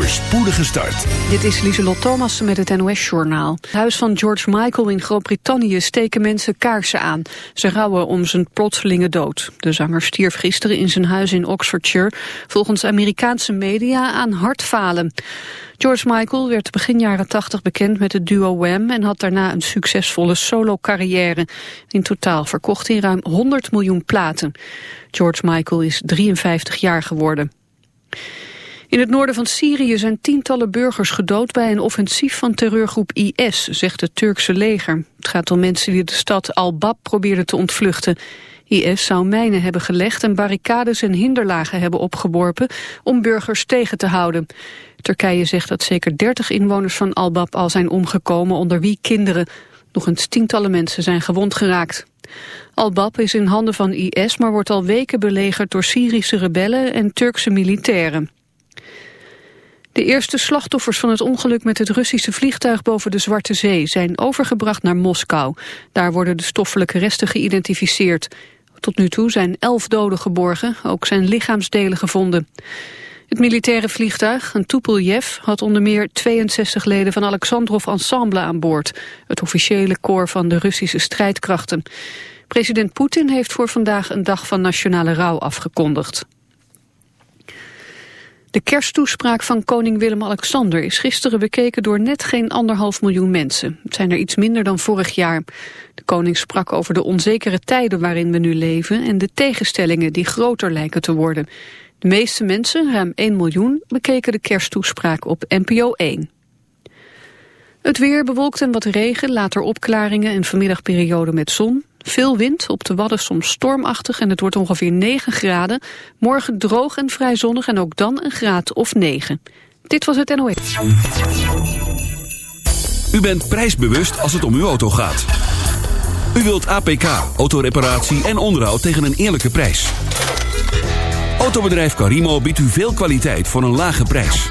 spoedige start. Dit is Lieselot Thomas met het NOS-journaal. Het huis van George Michael in Groot-Brittannië steken mensen kaarsen aan. Ze rouwen om zijn plotselinge dood. De zanger stierf gisteren in zijn huis in Oxfordshire... volgens Amerikaanse media aan hartfalen. George Michael werd begin jaren 80 bekend met het duo Wham... en had daarna een succesvolle solo-carrière. In totaal verkocht hij ruim 100 miljoen platen. George Michael is 53 jaar geworden. In het noorden van Syrië zijn tientallen burgers gedood bij een offensief van terreurgroep IS, zegt het Turkse leger. Het gaat om mensen die de stad Al-Bab probeerden te ontvluchten. IS zou mijnen hebben gelegd en barricades en hinderlagen hebben opgeworpen om burgers tegen te houden. Turkije zegt dat zeker 30 inwoners van Al-Bab al zijn omgekomen, onder wie kinderen. Nog eens tientallen mensen zijn gewond geraakt. Al-Bab is in handen van IS, maar wordt al weken belegerd door Syrische rebellen en Turkse militairen. De eerste slachtoffers van het ongeluk met het Russische vliegtuig boven de Zwarte Zee zijn overgebracht naar Moskou. Daar worden de stoffelijke resten geïdentificeerd. Tot nu toe zijn elf doden geborgen, ook zijn lichaamsdelen gevonden. Het militaire vliegtuig, een Tupolev, had onder meer 62 leden van Alexandrov Ensemble aan boord, het officiële koor van de Russische strijdkrachten. President Poetin heeft voor vandaag een dag van nationale rouw afgekondigd. De kersttoespraak van koning Willem-Alexander is gisteren bekeken door net geen anderhalf miljoen mensen. Het zijn er iets minder dan vorig jaar. De koning sprak over de onzekere tijden waarin we nu leven en de tegenstellingen die groter lijken te worden. De meeste mensen, ruim 1 miljoen, bekeken de kersttoespraak op NPO 1. Het weer bewolkt en wat regen, later opklaringen en vanmiddagperiode met zon. Veel wind, op de Wadden soms stormachtig en het wordt ongeveer 9 graden. Morgen droog en vrij zonnig en ook dan een graad of 9. Dit was het NOS. U bent prijsbewust als het om uw auto gaat. U wilt APK, autoreparatie en onderhoud tegen een eerlijke prijs. Autobedrijf Carimo biedt u veel kwaliteit voor een lage prijs.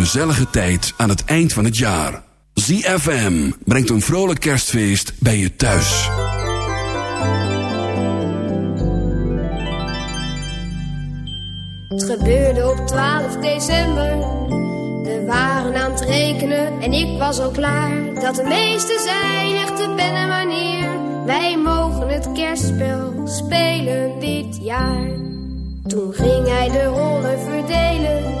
gezellige tijd aan het eind van het jaar. ZFM brengt een vrolijk kerstfeest bij je thuis. Het gebeurde op 12 december. We waren aan het rekenen en ik was al klaar. Dat de meeste zijn echte ben en wanneer. Wij mogen het kerstspel spelen dit jaar. Toen ging hij de rollen verdelen.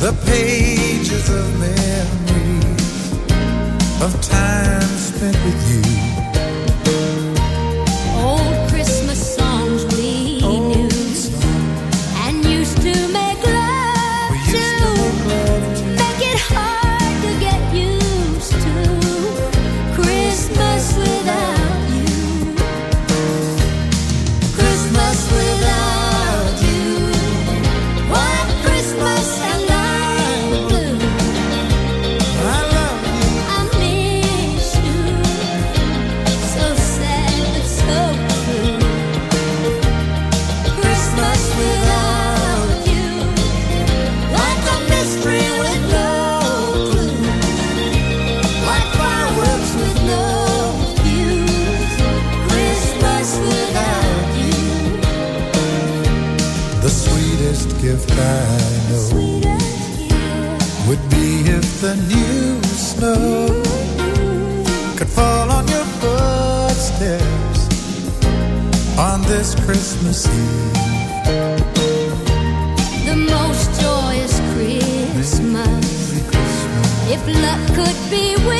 the pages of memories of time spent with you. love could fall on your footsteps on this Christmas Eve. The most joyous Christmas, Christmas. if luck could be with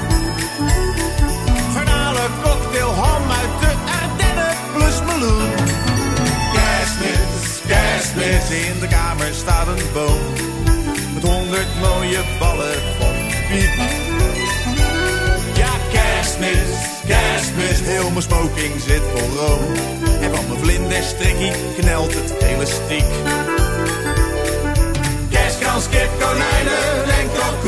In de kamer staat een boom. Met honderd mooie ballen van piek. Ja, kerstmis, kerstmis, heel mijn smoking zit vol room. En van mijn vlinderstrikkie knelt het elastiek. Kerstkans, kip, konijnen en kalkoen.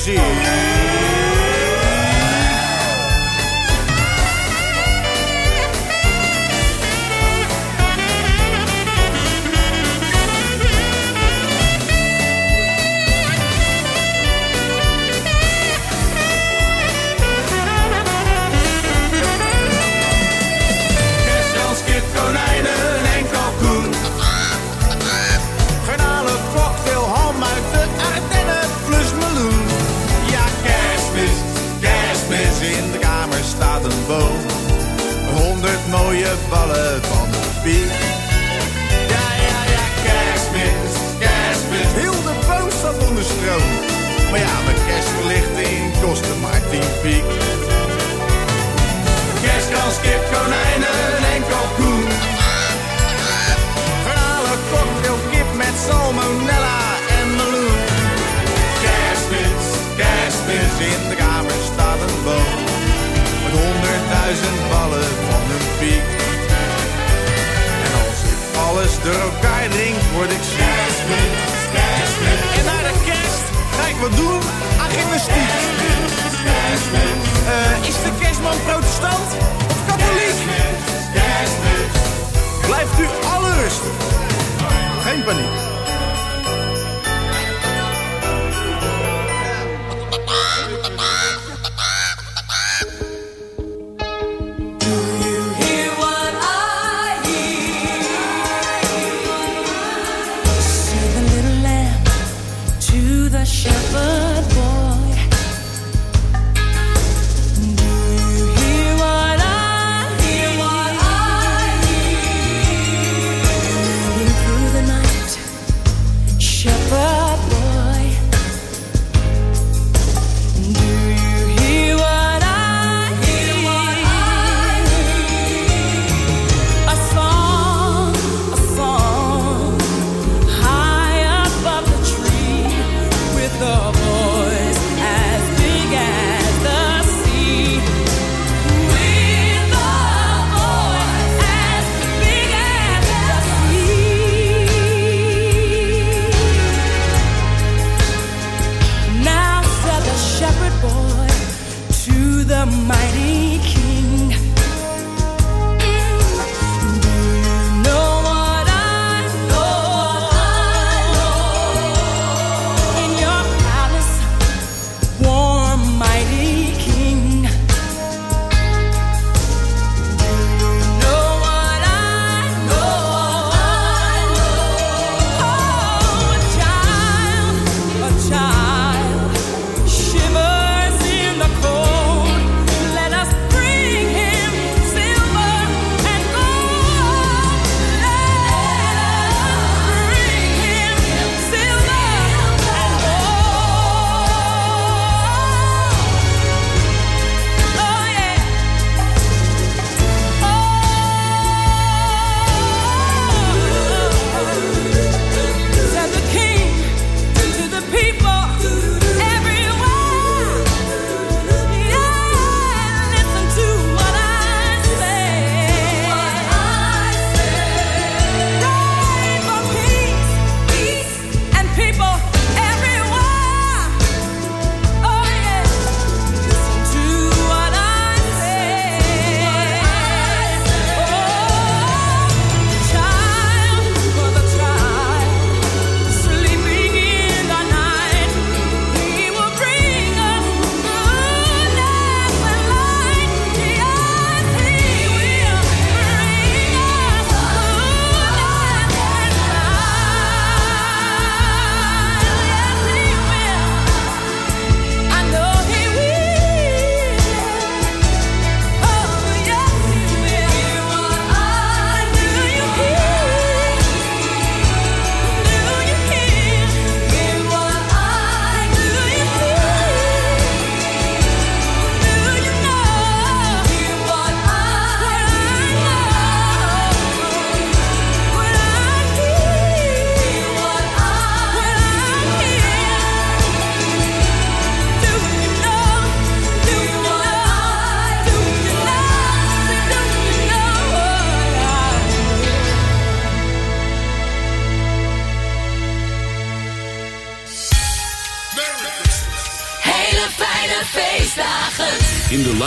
Music. Mooie ballen van de piek. Ja, ja, ja, kerstmis, kerstmis, heel de boom staat onder stroom. Maar ja, mijn kerstverlichting kostte maar tien piek. Eh, is de kerstman protestant of katholiek? Blijft u alle rustig. Geen paniek.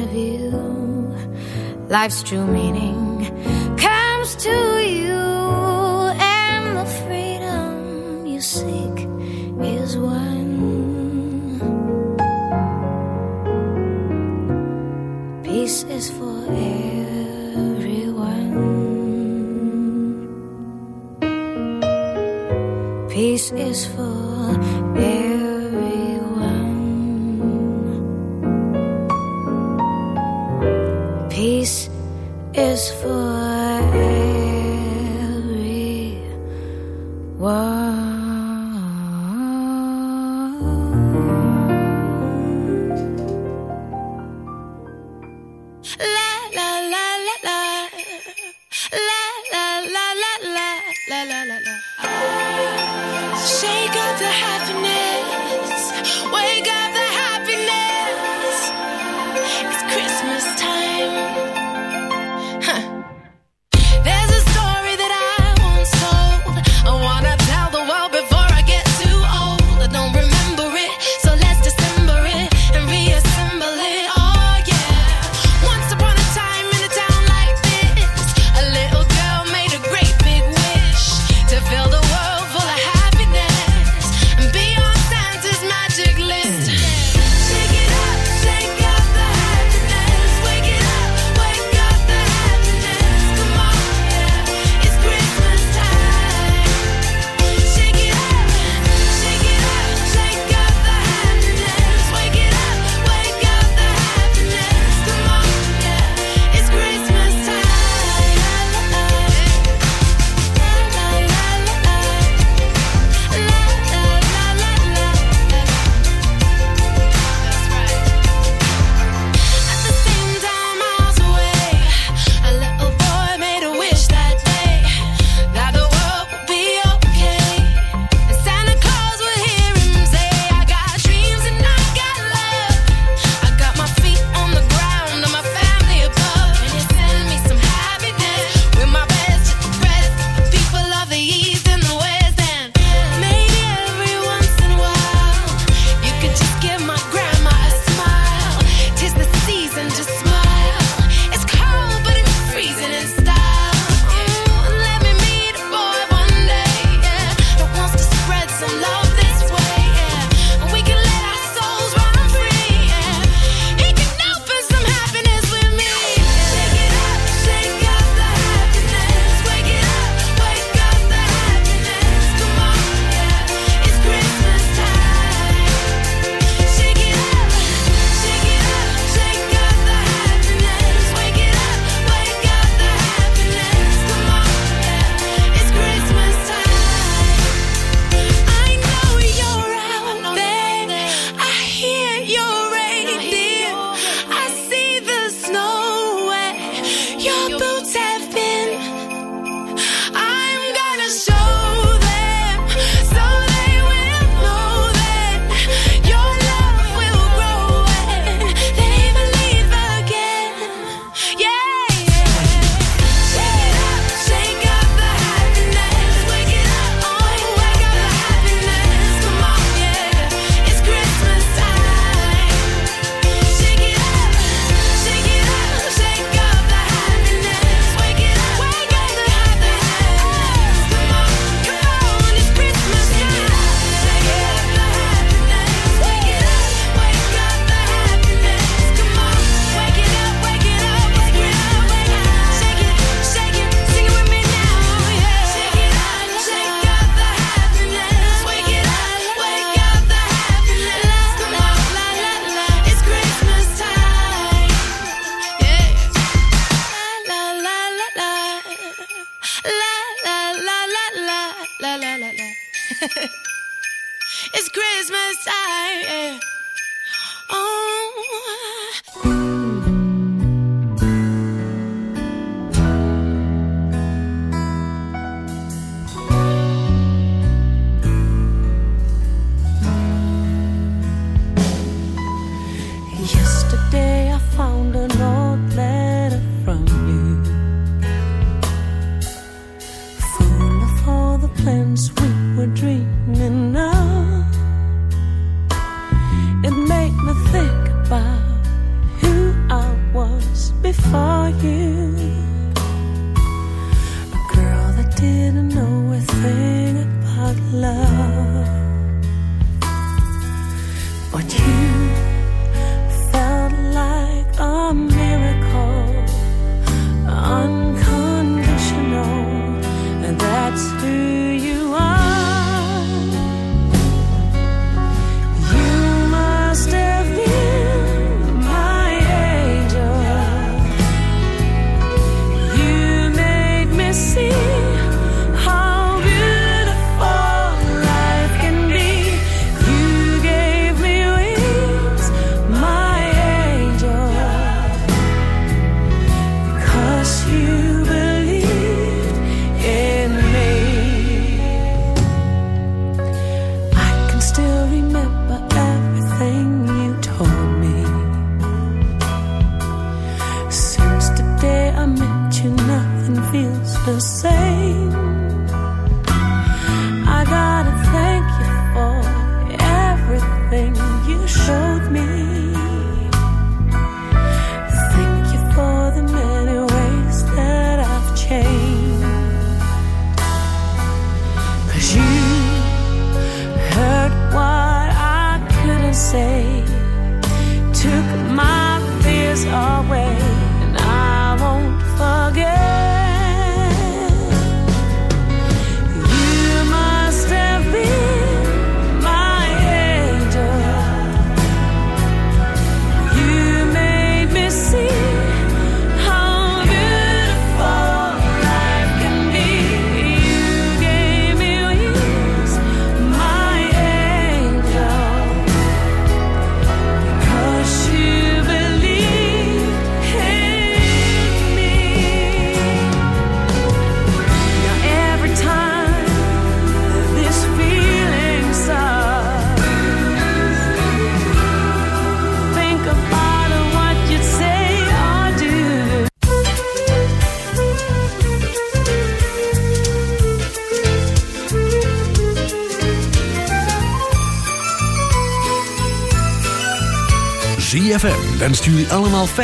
of you. Life's true meaning comes to you, and the freedom you seek is one. Peace is for everyone. Peace is for is full. Wenst jullie allemaal fijn.